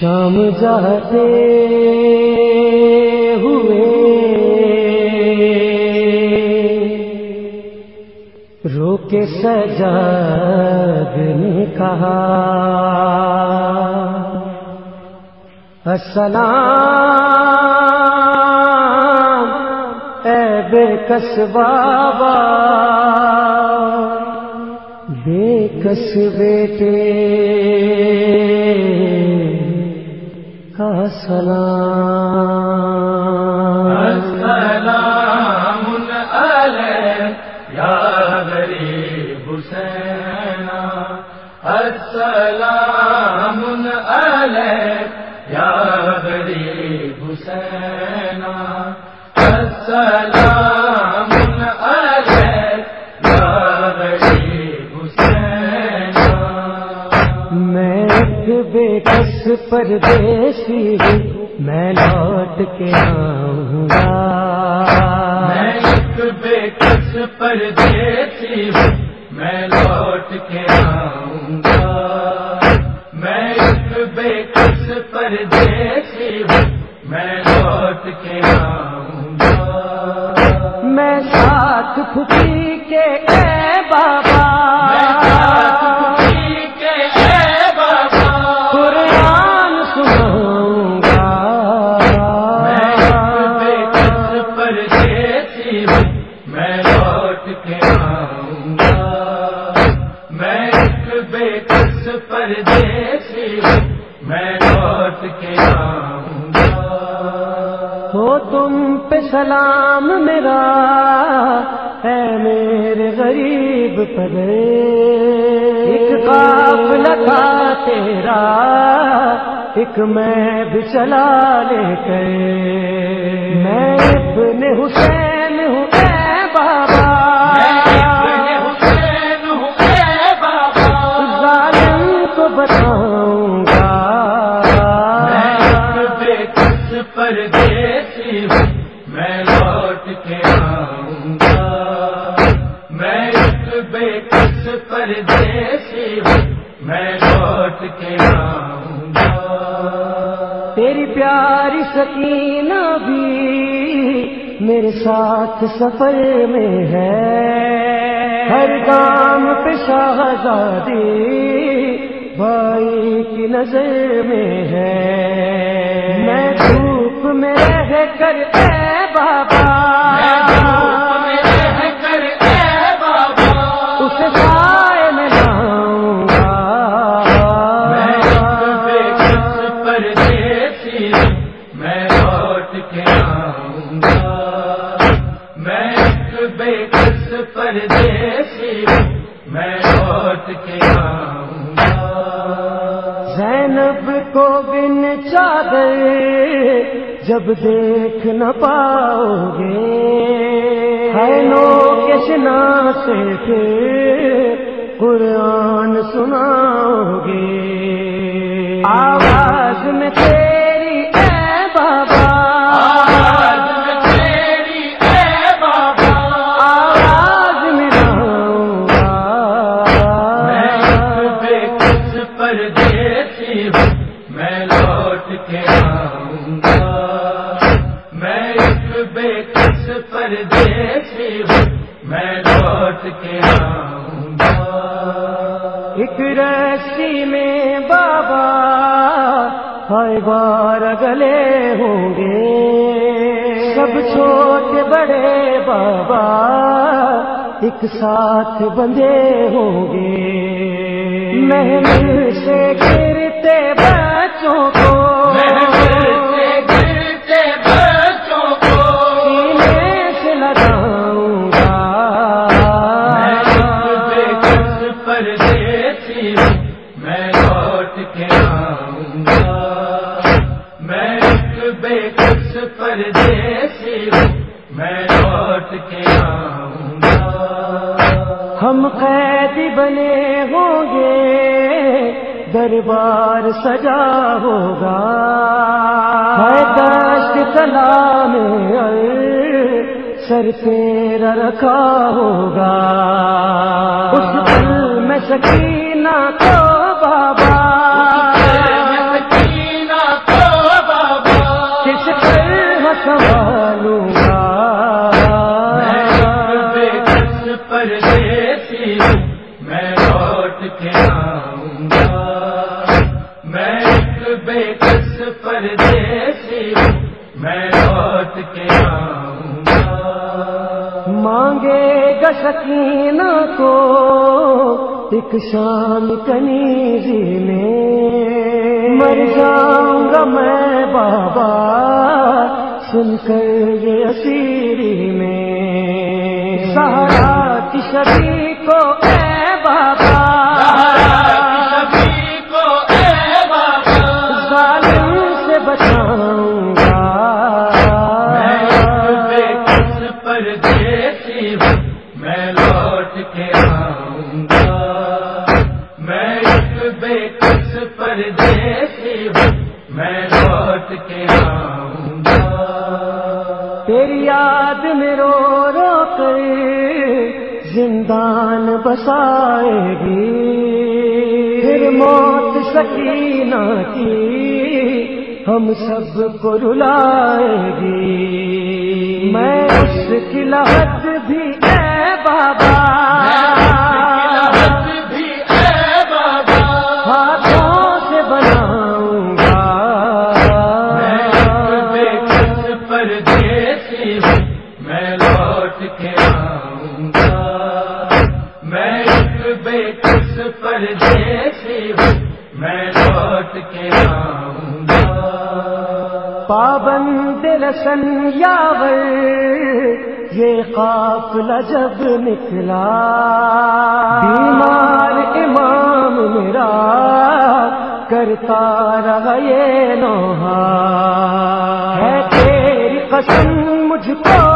شام جاتے ہوئے رو کے سجاد نے کہا، السلام اے بے کس بابا بے کس بیٹے کا سلام۔ السلام علیک یا غریب حسین السلام علیک یا غریب حسین السلام پردیسی میں لوٹ کے آؤں گا۔ میں ایک بے کس پردیسی ہوں میں لوٹ کے آؤں گا۔ میں ایک بے کس پردیسی ہوں میں لوٹ کے آؤں گا۔ میں ساتھ پھکی کے اے بابا میں لوٹ کے آؤں گا۔ میں ایک بے کس پردیسی میں لوٹ کے آؤں گا۔ ہو تم پہ سلام میرا، اے میرے غریب ایک قافلہ تھا تیرا، ایک میں بھی چلا لے کر میں ابن حسین میں لوٹ کے آؤں گا۔ میں ایک بے کس پردیسی ہوں؟ میں لوٹ کے آؤں گا۔ تیری پیاری سکینہ بھی میرے ساتھ سفر میں ہے۔ ہر کام پہ شہزادی بھائی کی نظر میں ہے۔ میں دھوپ میں رہ کر بابا. میں گا. میں لوٹ کے آؤں کو بن چادر جب دیکھ نہ پاؤ گے ہے نو کشنا سے پھر قرآن سناؤ گے آواز میں تیری اے بابا۔ آواز میں لاؤں گا۔ پردیسی ہوں۔ میں لوٹ کے آؤں گا۔ میں ایک بے کس پردیسی ہوں۔ میں لوٹ کے آؤں گا۔ ایک رسی میں بابا، ہر بار گلے ہوں گے۔ سب چھوٹے بڑے بابا، ایک ساتھ بندے ہوں گے۔ محمل سے گرتے بچوں کو۔ گرتے بچوں کو۔ سینے سے لگاؤں گا۔ پردیسی میں لوٹ کے آؤں گا۔ میں ایک بے کس پردیسی میں لوٹ کے آؤں گا۔ ہم قیدی بنے ہوں گے۔ دربار سجا ہوگا۔ ہے دشت کلا میں سر تیرا رکھا ہوگا۔ اس دل میں سکینہ کو بابا۔ سکینہ کو بابا کس پر سنبھالوں گا پر میں لوٹ کے میں لوٹ کے آؤں گا۔ مانگے گا سکینہ کو ایک شام کنیزی میں مر جاؤں گا میں بابا سن کر یہ اسیری میں۔ سہارا کی شبی کو اے بابا تیری یاد میں رو رو کر زندان بسائے گی۔ پھر موت سکینہ کی ہم سب کو رلائے گی۔ میں اس کی لہت بھی اے بابا۔ پابند رسن یاور، یہ قافلہ جب نکلا۔ بیمار امام میرا، کرتا رہا یہ نوحا ہے تیری قسم مجھ کو